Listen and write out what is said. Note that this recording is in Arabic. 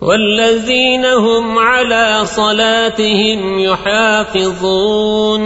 والذين هم على صلاتهم يحافظون